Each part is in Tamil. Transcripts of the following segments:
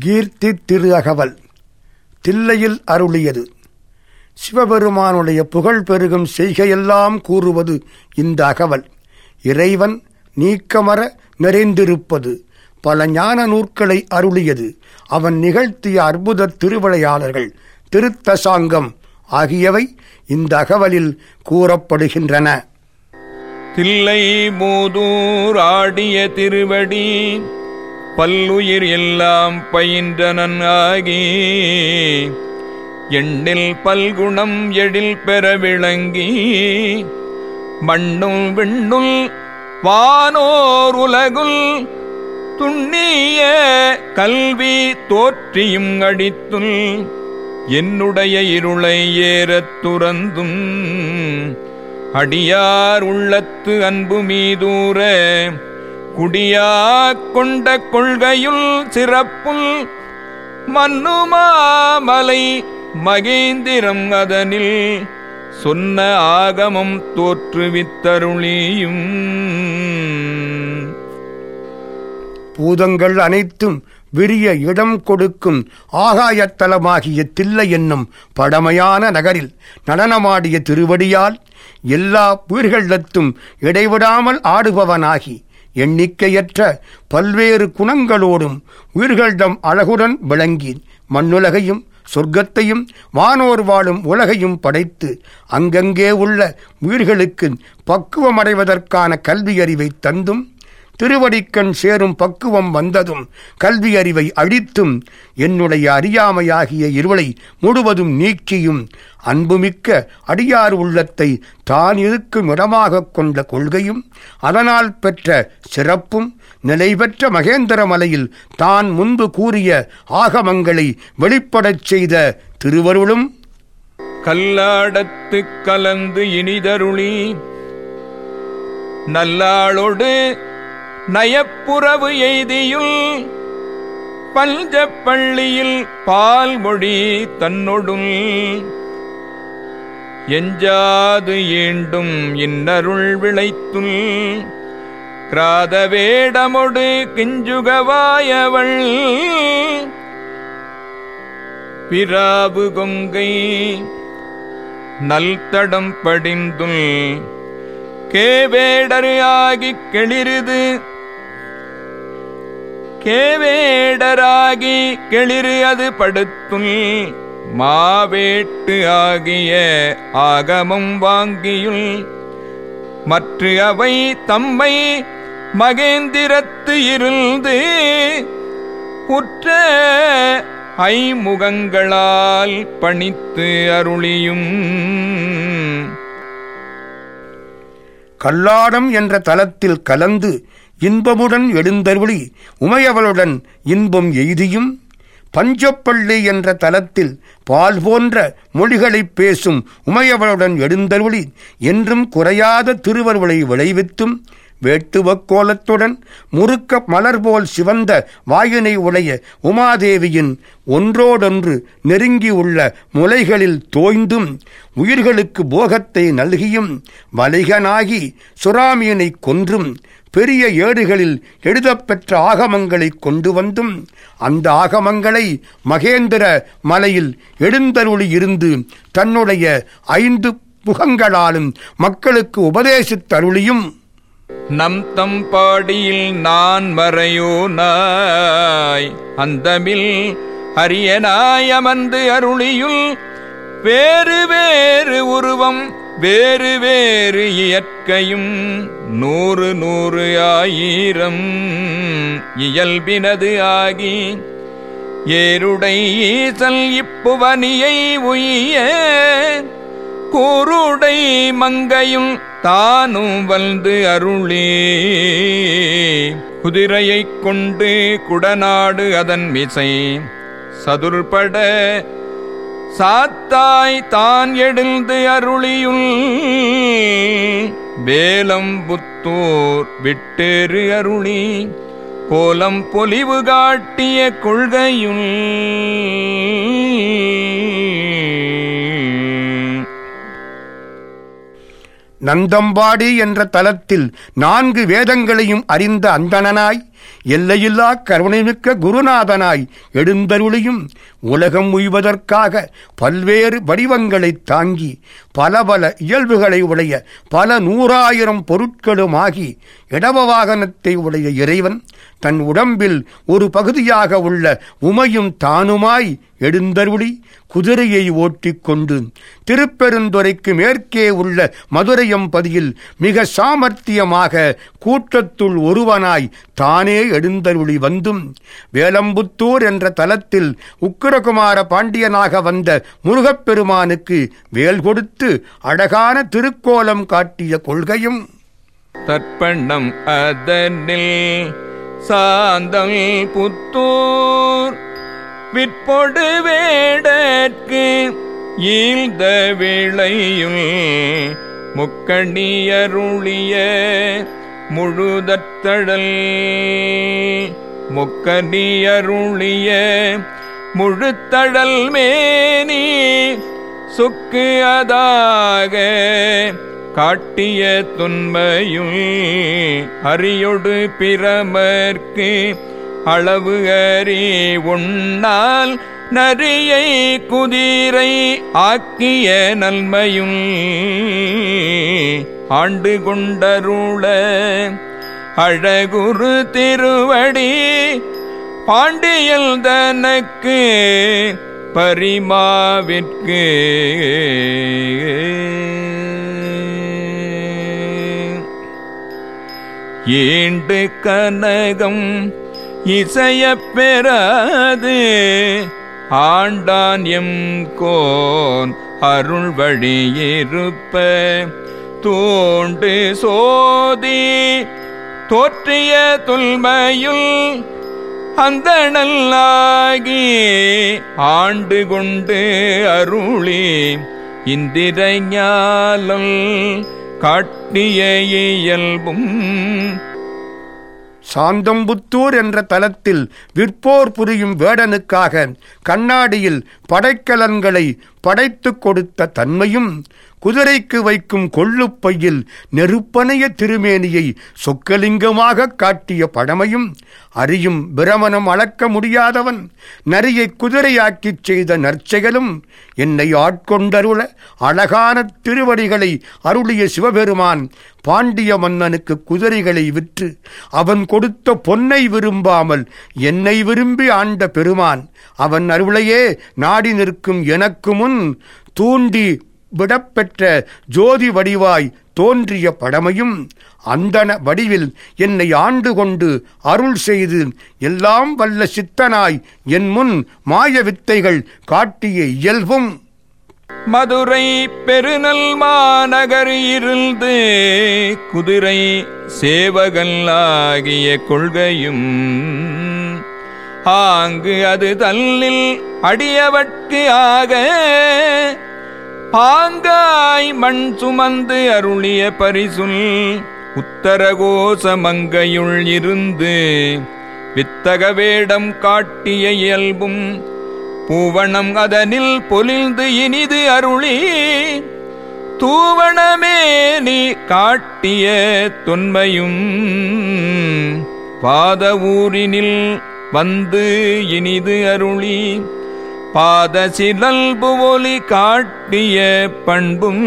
கீர்த்தி திரு அகவல் தில்லையில் அருளியது. சிவபெருமானுடைய புகழ் பெருகும் செய்கையெல்லாம் கூறுவது இந்த அகவல். இறைவன் நீக்கமர நிறைந்திருப்பது பல ஞான நூற்களை அருளியது. அவன் நிகழ்த்திய அற்புத திருவிளையாளர்கள் திருத்தசாங்கம் ஆகியவை இந்த அகவலில் கூறப்படுகின்றன. தில்லை மூதூர் ஆடிய திருவடி பல்லுயிர் எல்லாம் பயின்றனன் ஆகி எண்ணில் பல்குணம் எழில் பெற விளங்கி மண்ணும் விண்ணுள் வானோர் உலகுல் துண்ணிய கல்வி தோற்றியும் அடித்துள் என்னுடைய இருளை ஏறத் துறந்தும் அடியார் உள்ளத்து அன்பு மீதூர குடியா கொண்ட கொள்கையுள் சிறப்புள் மன்னுமாமலை மகேந்திரம் அதனில் சொன்ன ஆகமம் தோற்றுவித்தருளியும். பூதங்கள் அனைத்தும் விரிய இடம் கொடுக்கும் ஆகாயத்தலமாகிய தில்லை என்னும் பழமையான நகரில் நடனமாடிய திருவடியால் எல்லா உயிர்களிடத்தும் இடைவிடாமல் ஆடுபவனாகி எண்ணிக்கையற்ற பல்வேறு குணங்களோடும் உயிர்களிடம் அழகுடன் விளங்கி மண்ணுலகையும் சொர்க்கத்தையும் வானோர் வாழும் உலகையும் படைத்து அங்கங்கே உள்ள உயிர்களுக்கு பக்குவமடைவதற்கான கல்வியறிவை தந்தும் திருவடிக்கண் சேரும் பக்குவம் வந்ததும் கல்வி அறிவை அழித்தும் என்னுடைய அறியாமையாகிய இருளை முழுவதும் நீக்கியும் அன்புமிக்க அடியார் உள்ளத்தை தான் இருக்கும் இடமாகக் கொண்ட கொள்கையும் அதனால் பெற்ற சிறப்பும் நிலை பெற்ற மகேந்திர மலையில் தான் முன்பு கூறிய ஆகமங்களை வெளிப்படச் செய்த திருவருளும். கல்லாடத்துக் கலந்து இனிதருளி நல்லாளோடு நயப்புறவு எய்தியுள் பஞ்சப்பள்ளியில் பால்மொழி தன்னொடுள் எஞ்சாது ஈண்டும் இன்னருள் விளைத்துள். கிராத வேடமொடு கிஞ்சுகவாயவள். பிராபு கொங்கை நல்தடம் படிந்துள். கேவேடரு ஆகிக் கெளிருது கேவேடராகி கெளிறு அது படுத்துள் மாவேட்டு ஆகிய ஆகமம் வாங்கியுள். மற்ற அவை தம்மை மகேந்திரத்து இருந்து உற்ற ஐமுகங்களால் பணித்து அருளியும். கல்லாடம் என்ற தலத்தில் கலந்து இன்பமுடன் எழுந்தருளி உமையவளுடன் இன்பம் எய்தியும் பஞ்சப்பள்ளி என்ற தலத்தில் பால் போன்ற மொழிகளைப் பேசும் உமையவளுடன் எழுந்தருளி என்றும் குறையாத திருவருளை விளைவித்தும் வேட்டுவக் கோலத்துடன் முறுக்க மலர் போல் சிவந்த வாயினை உடைய உமாதேவியின் ஒன்றோடொன்று நெருங்கியுள்ள முலைகளில் தோய்ந்தும் உயிர்களுக்கு போகத்தை நல்கியும் வலிகனாகி சுறாமியனை கொன்றும் பெரிய ஏடுகளில் எழுதப்பெற்ற ஆகமங்களை கொண்டு வந்தும் அந்த ஆகமங்களை மகேந்திர மலையில் எழுந்தருளி இருந்து தன்னுடைய ஐந்து முகங்களாலும் மக்களுக்கு உபதேசித்தருளியும். நம் தம் பாடியில் நான் மறையோ நாய் அந்தமில் அரியனாய் அமர்ந்து அருளியுள் வேறு வேறு உருவம் வேறு வேறு இயற்கையும் நூறு நூறு ஆயிரம் இயல்பினது ஆகி ஏருடை ஈசல் இப்புவனியை உய்ய கூருடை மங்கையும் தானும் வந்து அருளே. குதிரையைக் கொண்டு குடநாடு அதன் மிசை சதுர்பட சாத்தாய் தான் எழுந்து அருளியுள் வேலம் புத்தூர் விட்டேறு அருளி கோலம் பொலிவு காட்டிய கொள்கையுள் நந்தம்பாடி என்ற தலத்தில் நான்கு வேதங்களையும் அறிந்த அந்தணனாய் எல்லையில்லா கருணைமிக்க குருநாதனாய் எழுந்தருளியும் உலகம் உய்வதற்காக பல்வேறு வடிவங்களைத் தாங்கி பல பல இயல்புகளை உடைய பல நூறாயிரம் பொருட்களுமாகி இடவ வாகனத்தை உடைய இறைவன் தன் உடம்பில் ஒரு பகுதியாக உள்ள உமையும் தானுமாய் எழுந்தருளி குதிரையை ஓட்டிக்கொண்டு திருப்பெருந்துறைக்கு மேற்கே உள்ள மதுரையம்பதியில் மிக சாமர்த்தியமாக கூட்டத்துள் ஒருவனாய் தானே எழுந்தருளி வந்தும் வேலம்புத்தூர் என்ற தலத்தில் உக்கிரகுமார பாண்டியனாக வந்த முருகப்பெருமானுக்கு வேல் கொடுத்து அழகான திருக்கோலம் காட்டிய கொள்கையும் தற்பண்ணம் அதனில் சாந்தமி புத்தூர். விற்பொடு வேடற்கு ஈழ்ந்த விளையுள் முக்கணியருளிய முழுதத்தழல் முக்கணியருளிய முழுத்தழல் மேனி. சுக்கு அதாக காட்டிய துன்மையும் அரியொடு பிரமர்க்கு அளவு அறி உண்ணால் நரியை குதிரை ஆக்கிய நன்மையும் ஆண்டு கொண்டருள அழகுரு திருவடி பாண்டியல் தனக்கு பரிமாவிற்கு ஈண்டு கனகம் இசையப் பெறாது. ஆண்டான் எம் கோன் அருள் வழியிருப்ப தூண்டு சோதி தோற்றிய துல்மையுள் அந்த நல்லாகி ஆண்டு கொண்டு அருளி. இந்திரஞாலம் காட்டிய இயல்பும் சாந்தம்புத்தூர் என்ற தலத்தில் விற்போர் புரியும் வேடனுக்காக கண்ணாடியில் படைக்கலன்களை படைத்துக் கொடுத்த தன்மையும் குதிரைக்கு வைக்கும் கொள்ளுப்பையில் நெருப்பனைய திருமேனியை சொக்கலிங்கமாக காட்டிய பழமையும் அறியும் பிரமணம் அளக்க முடியாதவன் நரியை குதிரையாக்கிச் செய்த நற்செயலும் என்னை ஆட்கொண்டருள அழகான திருவடிகளை அருளிய சிவபெருமான் பாண்டிய மன்னனுக்கு குதிரைகளை விற்று அவன் கொடுத்த பொன்னை விரும்பாமல் என்னை விரும்பி ஆண்ட பெருமான் அவன் அருளையே நாடி நிற்கும் எனக்கு முன் தூண்டி விடப்பெற்ற ஜோதி வடிவாய் தோன்றிய படமையும் அந்தன வடிவில் என்னை ஆண்டு கொண்டு அருள் செய்து எல்லாம் வல்ல சித்தனாய் என் முன் மாய வித்தைகள் காட்டிய இயல்பும். மதுரை பெருநல் மாநகர் இருந்து குதிரை சேவகல்லாகிய கொள்கையும். ஆங்கு அது தல்லில் அடியவட்கு ஆக பாங்காய் மண் சுமந்து அருளிய பரிசுல் உத்தரகோச மங்கையுள் இருந்து வித்தக வேடம் காட்டிய இயல்பும் பூவணம் அதனில் பொலிந்து இனிது அருளி தூவணமே நீ காட்டிய தொன்மையும் பாத ஊரினில் வந்து இனிது அருளி பாத சிலல்பு ஒலி காட்டிய பண்பும்.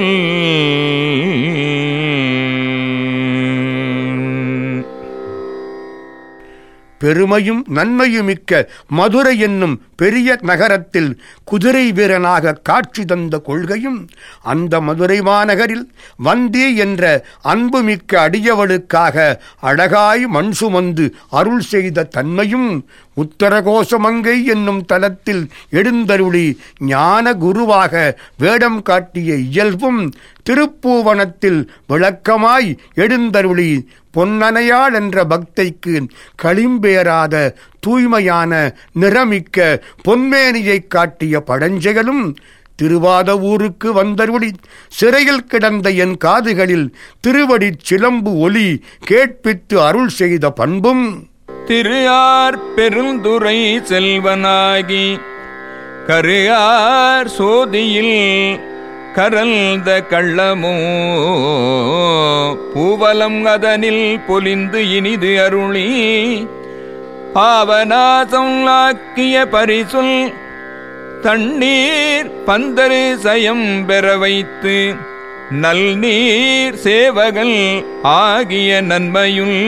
பெருமையும் நன்மையுமிக்க மதுரை என்னும் பெரிய நகரத்தில் குதிரை வீரனாக காட்சி தந்த கொள்கையும் அந்த மதுரை மாநகரில் வந்தி என்ற அன்புமிக்க அடியவளுக்காக அழகாய் மண் சுமந்து அருள் செய்த தன்மையும் உத்தரகோசமங்கை என்னும் தலத்தில் எழுந்தருளி ஞான குருவாக வேடம் காட்டிய இயல்பும் திருப்பூவனத்தில் விளக்கமாய் எழுந்தருளி பொன்னனையாள் என்ற பக்தைக்கு களிம்பேறாத தூய்மையான நிறமிக்க பொன்மேனியைக் காட்டிய பழஞ்செயலும் திருவாத ஊருக்கு வந்தருளி சிறையில் கிடந்த என் காதுகளில் திருவடிச் சிலம்பு ஒலி கேட்பித்து அருள் செய்த பண்பும். திருயார் பெருந்துரை செல்வனாகி கருயார் சோதியில் கரல்த கள்ளமோ பூவலம் அதனில் பொலிந்து இனிது அருளி பாவநாசம் பரிசுல் தண்ணீர் பந்தரு சயம் பெற வைத்து நல்நீர் சேவகல் ஆகிய நன்மையுள்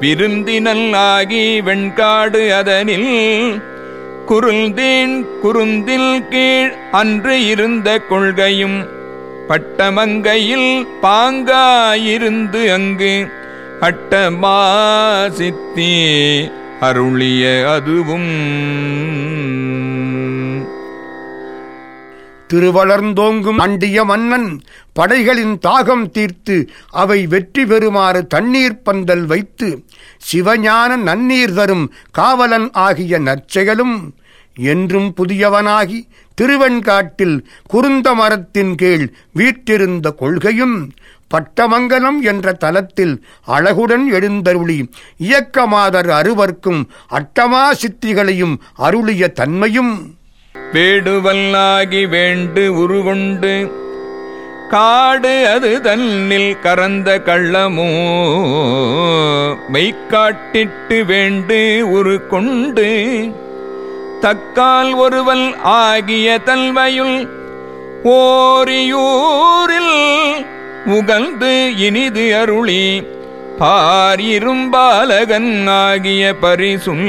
விருந்தினல் ஆகி வெண்காடு அதனில் குருந்தீன் குருந்தில் கீழ் அன்று இருந்த கொள்கையும் பட்டமங்கையில் பாங்காயிருந்து அங்கு அட்டமா சித்தி அருளிய அதுவும். திருவளர்ந்தோங்கும் அண்டிய மன்னன் படைகளின் தாகம் தீர்த்து அவை வெற்றி பெறுமாறு தண்ணீர் பந்தல் வைத்து சிவஞான நன்னீர் தரும் காவலன் ஆகிய நற்செயலும் என்றும் புதியவனாகி திருவெண்காட்டில் குருந்த மரத்தின் கீழ் வீற்றிருந்த கொள்கையும் பட்டமங்கலம் என்ற தலத்தில் அழகுடன் எழுந்தருளி இயக்கமாதர் அறுவர்க்கும் அட்டமா சித்திகளையும் அருளிய தன்மையும். வேடுவல்லாகி வேண்டு உருகொண்டு காடு அது தன்னில் கறந்த கள்ளமோ மெய்க்காட்டிட்டு வேண்டு உரு கொண்டு தக்கால் ஒருவல் ஆகிய தல்வையுள் ஓரியூரில் உகழ்ந்து இனிது அருளி பாரிரும்பாலகன் ஆகிய பரிசும்.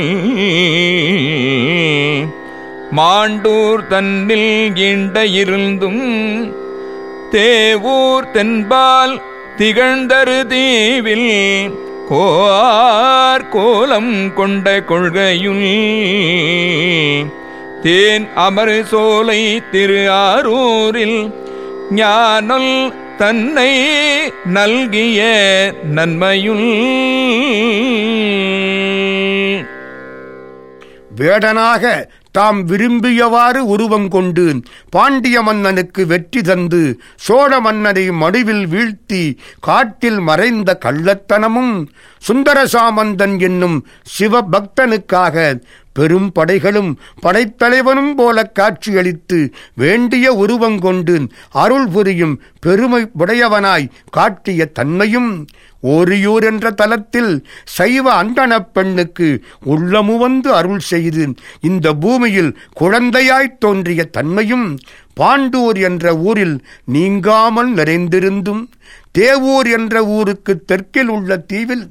மாண்டூர் தன்னில் ஈண்ட இருந்தும் தேவூர் தென்பால் திகழ்ந்தரு தீவில் கோர் கோலம் கொண்ட கொள்கையுள் தேன் அமர் சோலை திரு ஆரூரில் ஞானல் தன்னை நல்கிய நன்மையுள். வேடனாக தாம் விரும்பியவாறு உருவம் கொண்டு பாண்டிய மன்னனுக்கு வெற்றி தந்து சோழ மன்னனை மடுவில் வீழ்த்தி காட்டில் மறைந்த கள்ளத்தனமும் சுந்தரசாமந்தன் என்னும் சிவபக்தனுக்காக பெரும் படைகளும் படைத்தலைவனும் போல காட்சியளித்து வேண்டிய உருவங்கொண்டு அருள் புரியும் பெருமை உடையவனாய் காட்டிய தன்மையும் ஓரியூர் என்ற தலத்தில் சைவ அந்தணப் பெண்ணுக்கு உள்ளமுவந்து அருள் செய்து இந்த பூமியில் குழந்தையாய்த் தோன்றிய தன்மையும் பாண்டூர் என்ற ஊரில் நீங்காமல் நிறைந்திருந்தும் தேவூர் என்ற ஊருக்கு தெற்கில் உள்ள தீவில்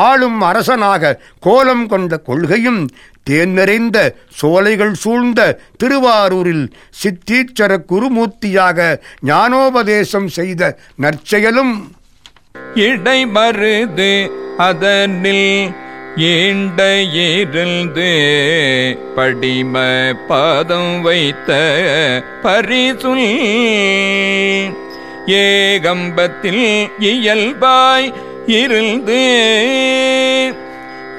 ஆளும் அரசனாக கோலம் கொண்ட கொள்கையும் தேன் நிறைந்த சோலைகள் சூழ்ந்த திருவாரூரில் சித்தீச்சர குருமூர்த்தியாக ஞானோபதேசம் செய்த நற்செயலும். இடைமருது அதனில் ஈண்ட இருந்து படிம பாதம் வைத்த பரிசுல். ஏகம்பத்தில் இயல்பாய் இருந்து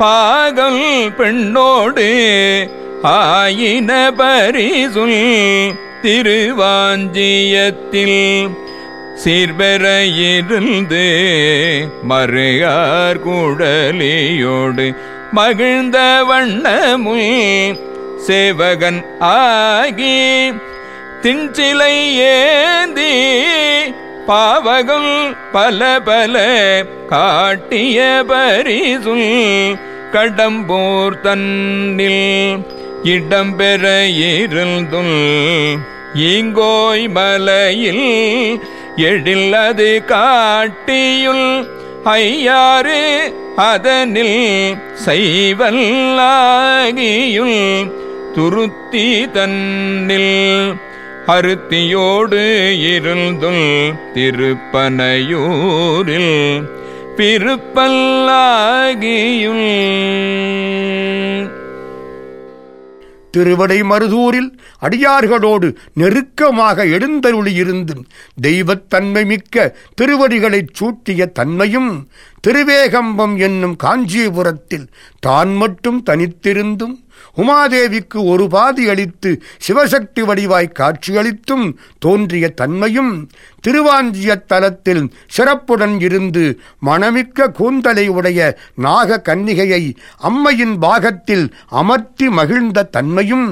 பாகல் பெண்ணோடு ஆயின பரிசுல் திருவாஞ்சியத்தில் சீர்பெற இருந்து மறுகார் குடலியோடு மகிழ்ந்த வண்ணமுள் சேவகன் ஆகி திஞ்சிலை ஏந்தி பாவகம் பல பல காட்டிய பரிசுல் கடம்போர் தன்னில் இடம்பெற இருந்துள். ஈங்கோய் மலையில் எழில் அது காட்டியுள். ஐயாறு அதனில் செய்வல்லாகியுள். துருத்தி தன்னில் அருத்தியோடு இருந்துள். திருப்பனையூரில் பிறப்பல்லா உலகியுள் திருவடை மருதூரில் அடியார்களோடு நெருக்கமாக எழுந்தருளியிருந்து தெய்வத்தன்மை மிக்க திருவடிகளைச் சூட்டிய தன்மையும் திருவேகம்பம் என்னும் காஞ்சிபுரத்தில் தான் மட்டும் தனித்திருந்தும் உமாதேவிக்கு ஒரு பாதி அளித்து சிவசக்தி வடிவாய் காட்சியளித்தும் தோன்றிய தன்மையும் திருவாஞ்சிய தலத்தில் சிறப்புடன் இருந்து மணமிக்க கூந்தலை உடைய நாக கன்னிகையை அம்மையின் பாகத்தில் அமர்த்தி மகிழ்ந்த தன்மையும்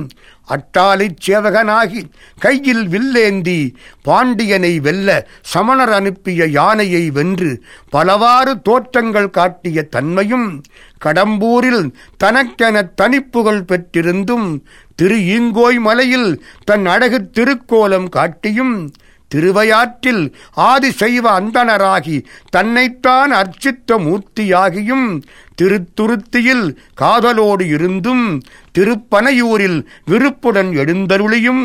அட்டாளிச் சேவகனாகி கையில் வில்லேந்தி பாண்டியனை வெல்ல சமணர் அனுப்பிய யானையை வென்று பலவாறு தோற்றங்கள் காட்டிய தன்மையும் கடம்பூரில் தனக்கென தனிப்புகள் பெற்றிருந்தும் திரு ஈங்கோய் மலையில் தன் அழகு திருக்கோலம் காட்டியும் திருவையாற்றில் ஆதிசைவ அந்தணராகி தன்னைத்தான் அர்ச்சித்த மூர்த்தியாகியும் திருத்துருத்தியில் காதலோடு இருந்தும் திருப்பனையூரில் விருப்புடன் எழுந்தருளியும்.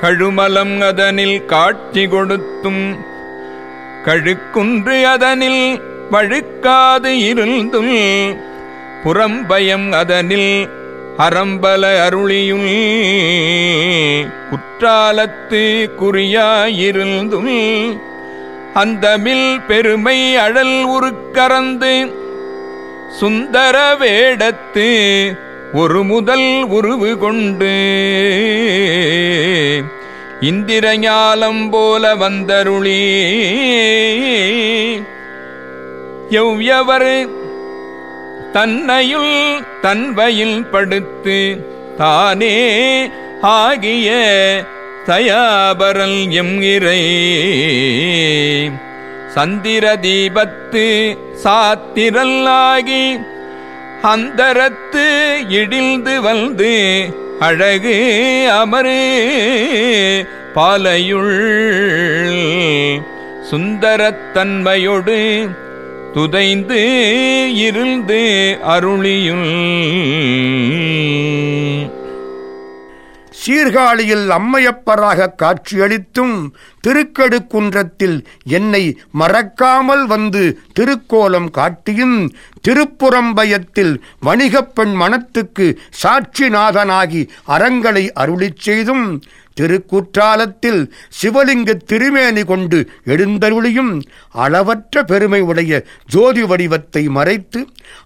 கழுமலம் அதனில் காட்சி கொடுத்தும் கழுக்குன்று அதனில் வழுக்காது இருந்தும் புறம்பயம் அதனில் அறம்பல அருளியுள் குற்றாலத்து குறியாயிருந்தும். அந்தமில் பெருமை அழல் உருக்கறந்து சுந்தர வேடத்து ஒரு முதல் உருவு கொண்டு. இந்திரஞாலம் போல வந்தருளி எவ்யவர் தன்னையுள் தன்வையில் படுத்து தானே ஆகிய தயாபரல் எம் இறை. சந்திர தீபத்து சாத்திரல்லாகி அந்தரத்து இடிந்து வந்து அழகு அமரு பாலையுள் சுந்தரத்தன்மையொடு துதைந்து இருந்து அருளியுள். சீர்காழியில் அம்மையப்பராக காட்சியளித்தும் திருக்கடுக்குன்றத்தில் என்னை மறக்காமல் வந்து திருக்கோலம் காட்டியும் திருப்புறம்பயத்தில் வணிகப் பெண் மனத்துக்கு சாட்சிநாதனாகி அறங்களை அருளிச் செய்தும் திருக்குற்றாலத்தில் சிவலிங்க திருமேனி கொண்டு எழுந்தருளியும் அளவற்ற பெருமை உடைய ஜோதி வடிவத்தை மறைத்து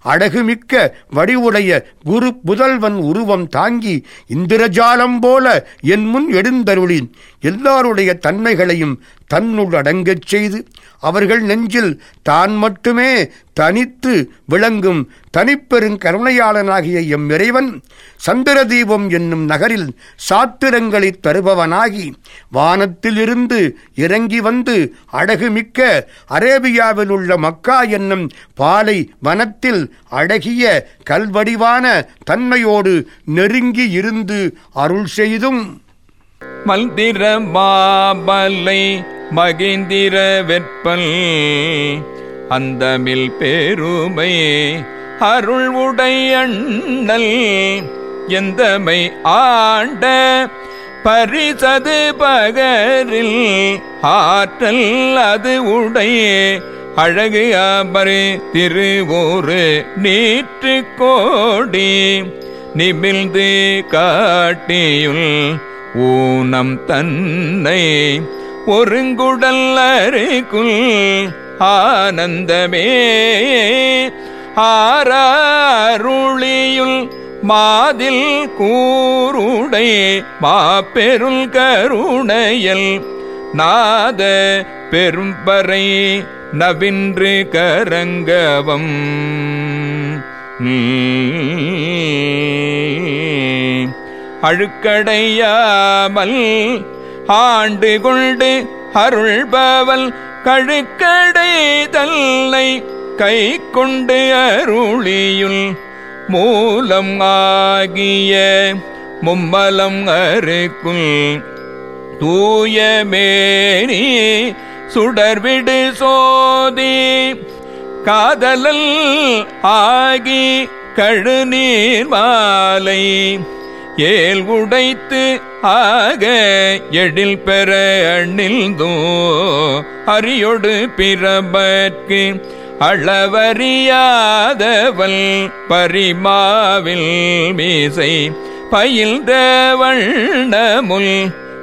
அழகுமிக்க வடிவுடைய குரு புதல்வன் உருவம் தாங்கி இந்திரஜாலம் போல என் முன் எழுந்தருளின் எல்லாருடைய தன்மைகளையும் தன்னுள் அடங்கச் செய்து அவர்கள் நெஞ்சில் தான் மட்டுமே தனித்து விளங்கும் தனிப்பெருங் கருணையாளனாகிய எம் இறைவன் சந்திரதீபம் என்னும் நகரில் சாத்திரங்களைத் தருபவனாகி வானத்திலிருந்து இறங்கி வந்து அழகுமிக்க அரேபியாவில் உள்ள மக்கா என்னும் பாலை வனத்தில் அழகிய கல்வடிவான தன்மையோடு நெருங்கி இருந்து அருள் செய்தும். மல்திர மாமலை மகேந்திர வெற்பல் அந்தமில் பேருமை அருள் உடையண்ணல் எந்தமை ஆண்ட பரிசது பகரில் ஆற்றல் அது உடையே அழகு அமரு திருவோரு நீற்று கோடி நிமிழ்ந்து காட்டியுள் ஊனம் தன்னை ஒருங்குடல் அருக்குள் ஆனந்தமே. ஆரருளியுள் மாதில் கூருடை மாப்பெருள் கருணையல். நாத பெரும்பறை நவின்று கரங்கவம். அழுக்கடையாமல் ஆண்டு கொண்டு அருள்பவல் கழுக்கடை தல்லை கை கொண்டு அருளியுள் மூலம் ஆகிய மும்மலம் அருக்குள் தூயமேனி சுடர்விடு சோதி காதலல் ஆகி கழுநீர் மாலை ஏல் உடைத்து ஆக எழில் பெற அணில்தோ அரியொடு பிறபற்கு அளவறியாதவள் பரிமாவில் மீசை பயில்ந்த வண்ணமுல்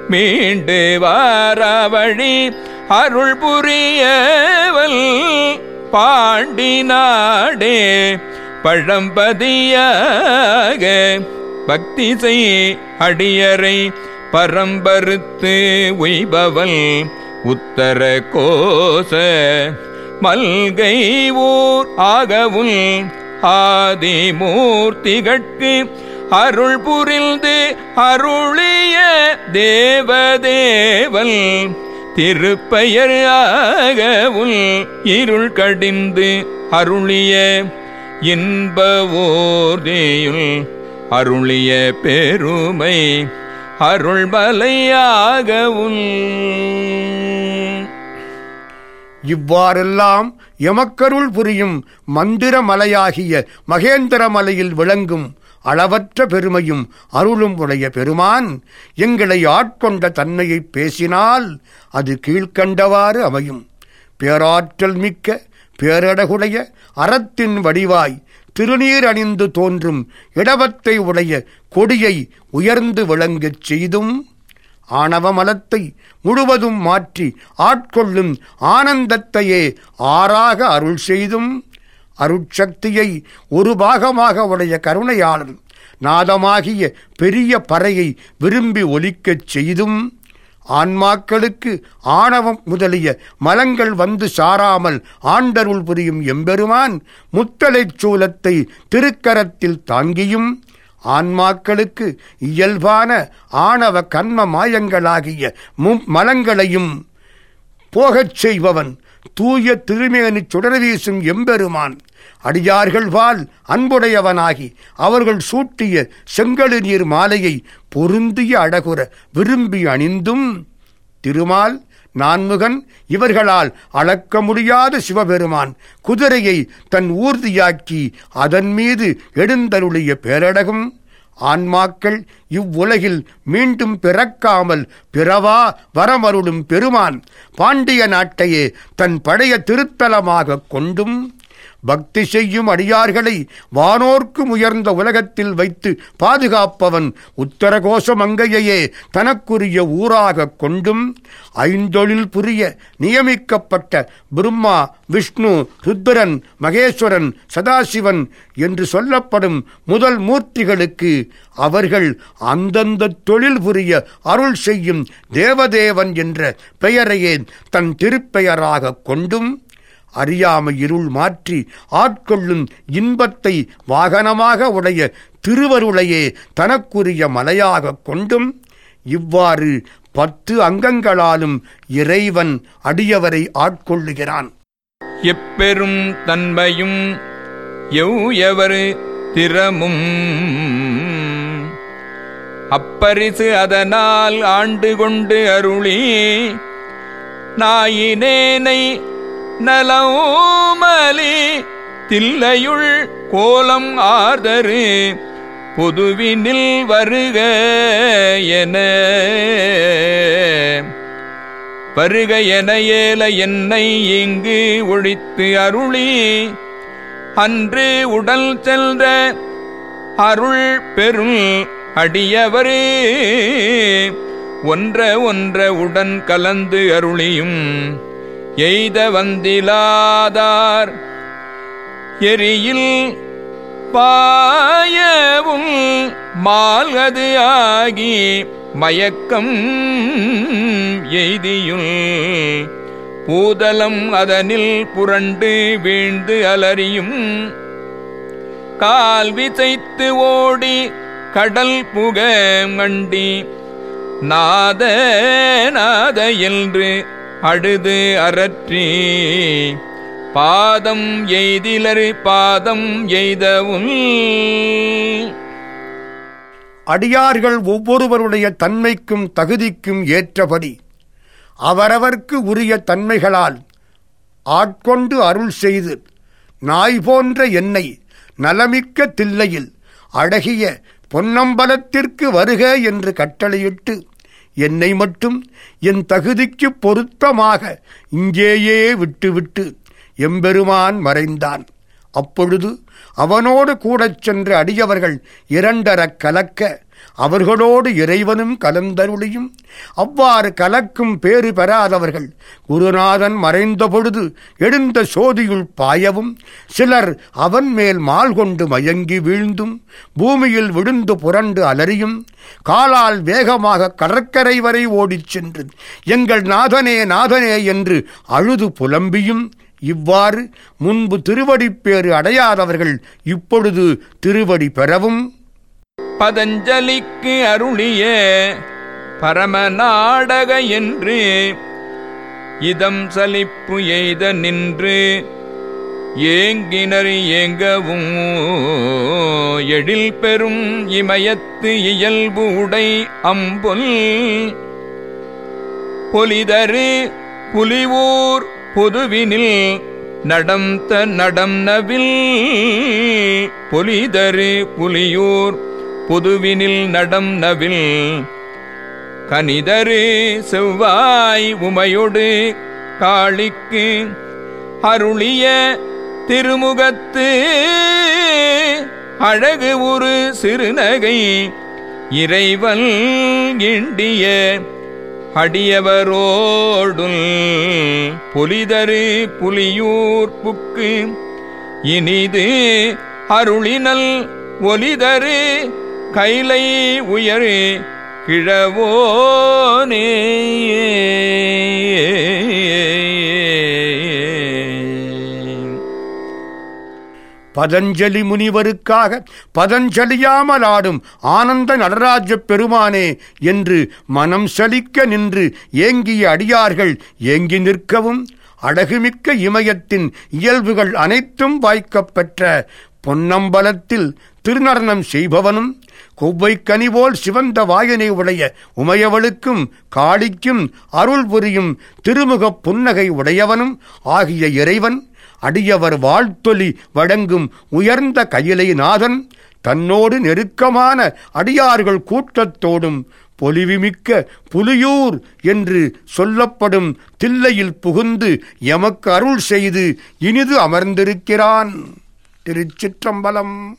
மீண்டு வாராவழி அருள் புரியவள் பாண்டி நாடே பழம்பதியாக பக்தி செய் அடியரை பரம்பருத்து உய்பவல் உத்தர கோச மல்கை ஊர் ஆகவும் ஆதிமூர்த்திகட்கு அருள் புரிந்து அருளிய தேவதேவல் திருப்பெயர் ஆகவுள் இருள் கடிந்து அருளிய இன்பவோர்தேயுள் அருளிய பெருமை அருள்மலையாகவுள் இவ்வாறெல்லாம் எமக்கருள் புரியும் மந்திர மலையாகிய மகேந்திர மலையில் விளங்கும் அளவற்ற பெருமையும் அருளும் உடைய பெருமான் எங்களை ஆட்கொண்ட தன்மையை பேசினால் அது கீழ்க்கண்டவாறு அமையும். பேராற்றல் மிக்க பேரடகுடைய அறத்தின் வடிவாய் திருநீர் அணிந்து தோன்றும் இடவத்தை உடைய கொடியை உயர்ந்து விளங்கச் செய்தும் ஆணவ மலத்தை முழுவதும் மாற்றி ஆட்கொள்ளும் ஆனந்தத்தையே ஆறாக அருள் செய்தும் அருட்சக்தியை ஒரு பாகமாக உடைய கருணையாளன் நாதமாகிய பெரிய பறையை விரும்பி ஒலிக்கச் செய்தும் ஆன்மாக்களுக்கு ஆணவம் முதலிய மலங்கள் வந்து சாராமல் ஆண்டருள் புரியும் எம்பெருமான் முத்தலைச் சூலத்தை திருக்கரத்தில் தாங்கியும் ஆன்மாக்களுக்கு இயல்பான ஆணவ கண்ம மாயங்களாகிய மலங்களையும் போகச் செய்பவன் தூய திருமேனி சுடர் வீசும் எம்பெருமான். அடியார்கள் வாழ் அன்புடையவனாகி அவர்கள் சூட்டிய செங்கழு நீர் மாலையை பொருந்திய அழகுற விரும்பி அணிந்தும் திருமால் நான்முகன் இவர்களால் அளக்க முடியாத சிவபெருமான் குதிரையை தன் ஊர்தியாக்கி அதன் மீது எழுந்தருளிய பேரடகும் ஆன்மாக்கள் இவ்வுலகில் மீண்டும் பிறக்காமல் பிறவா வரமருளும் பெருமான். பாண்டிய நாட்டையே தன் பழைய திருத்தலமாக கொண்டும் பக்தி செய்யும் அடியார்களை வானோர்க்கு உயர்ந்த உலகத்தில் வைத்து பாதுகாப்பவன் உத்தரகோஷ மங்கையையே தனக்குரிய ஊராக கொண்டும் ஐந்தொழில் புரிய நியமிக்கப்பட்ட பிரம்மா விஷ்ணு ருத்ரன் மகேஸ்வரன் சதாசிவன் என்று சொல்லப்படும் முதல் மூர்த்திகளுக்கு அவர்கள் அந்தந்த தொழில் புரிய அருள் செய்யும் தேவதேவன் என்ற பெயரையே தன் திருப்பெயராக கொண்டும் அறியாமை இருள் மாற்றி ஆட்கொள்ளும் இன்பத்தை வாகனமாக உடைய திருவருளையே தனக்குரிய மலையாக கொண்டும் இவ்வாறு பத்து அங்கங்களாலும் இறைவன் அடியவரை ஆட்கொள்ளுகிறான். எப்பெரும் தன்மையும் எவ் எவரு திறமும் அப்பரிசு அதனால் ஆண்டு கொண்டு அருளி நாயினேனை நலவுமலி தில்லையுள் கோலம் ஆர்தரு பொதுவினில் வருக என. வருக என ஏல என்னை இங்கு ஒழித்து அருளி அன்று உடல் சென்ற அருள் பெருள் அடியவரே. ஒன்ற ஒன்ற உடன் கலந்து அருளியும் எய்த வந்திலாதார். எரியில் பாயவும் மால்கது ஆகி மயக்கம் எய்தியுள். பூதலம் அதனில் புரண்டு வீழ்ந்து அலறியும். கால் விசைத்து ஓடி கடல் புக மண்டி. நாத நாத என்று அழுது அறற்றி பாதம் எய்திலரு பாதம் எய்தவும் அடியார்கள் ஒவ்வொருவருடைய தன்மைக்கும் தகுதிக்கும் ஏற்றபடி அவரவர்க்கு உரிய தன்மைகளால் ஆட்கொண்டு அருள் செய்து நாய் போன்ற என்னை நலமிக்க தில்லையில் அழகிய பொன்னம்பலத்திற்கு வருக என்று கட்டளையிட்டு என்னை மட்டும் என் தகுதிக்கு பொருத்தமாக இங்கேயே விட்டுவிட்டு எம்பெருமான் மறைந்தான். அப்பொழுது அவனோடு கூடச் சென்று அடியவர்கள் இரண்டரக் கலக்க அவர்களோடு இறைவனும் கலந்தருளியும். அவ்வாறு கலக்கும் பேறு பெறாதவர்கள் குருநாதன் மறைந்த பொழுது எழுந்த சோதியுள் பாயவும் சிலர் அவன் மேல் மால் கொண்டு மயங்கி வீழ்ந்தும் பூமியில் விழுந்து புரண்டு அலறியும் காலால் வேகமாக கடற்கரை வரை ஓடிச் சென்று எங்கள் நாதனே நாதனே என்று அழுது புலம்பியும் இவ்வாறு முன்பு திருவடிப்பேறு அடையாதவர்கள் இப்பொழுது திருவடி பெறவும். பதஞ்சலிக்கு அருளிய பரமநாடக என்று இதம் சலிப்பு எய்த நின்று ஏங்கினர் ஏங்கவும் எழில் பெறும் இமயத்து இயல்பு உடை அம்பொல். பொலிதரு புலிவூர் பொதுவினில் நடந்த நடம் பொலிதரு புலியூர் பொதுவினில் நடம் கனிதரு செவ்வாய் உமையொடு காளிக்கு அருளிய திருமுகத்து அழகு ஒரு சிறுநகை இறைவன் இண்டிய அடியவரோடுல் புலிதரு புலியூர்ப்புக்கு இனிது அருளினல் ஒலிதரு கைலை உயரு கிழவோனே பதஞ்சலி முனிவருக்காக பதஞ்சலியாமல் ஆடும் ஆனந்த நடராஜ பெருமானே என்று மனம் சலிக்க நின்று ஏங்கிய அடியார்கள் ஏங்கி நிற்கவும் அழகுமிக்க இமயத்தின் இயல்புகள் அனைத்தும் வாய்க்கப்பெற்ற பொன்னம்பலத்தில் திருநடனம் செய்பவனும் கொவ்வை கனிபோல் சிவந்த வாயனை உடைய உமையவளுக்கும் காளிக்கும் அருள் புரியும் திருமுகப் புன்னகை உடையவனும் ஆகிய இறைவன் அடியவர் வாழ்த்தொலி வழங்கும் உயர்ந்த கையிலை நாதன் தன்னோடு நெருக்கமான அடியார்கள் கூட்டத்தோடும் பொலிவுமிக்க புலியூர் என்று சொல்லப்படும் தில்லையில் புகுந்து எமக்கு அருள் செய்து இனிது அமர்ந்திருக்கிறான். திருச்சிற்றம்பலம்.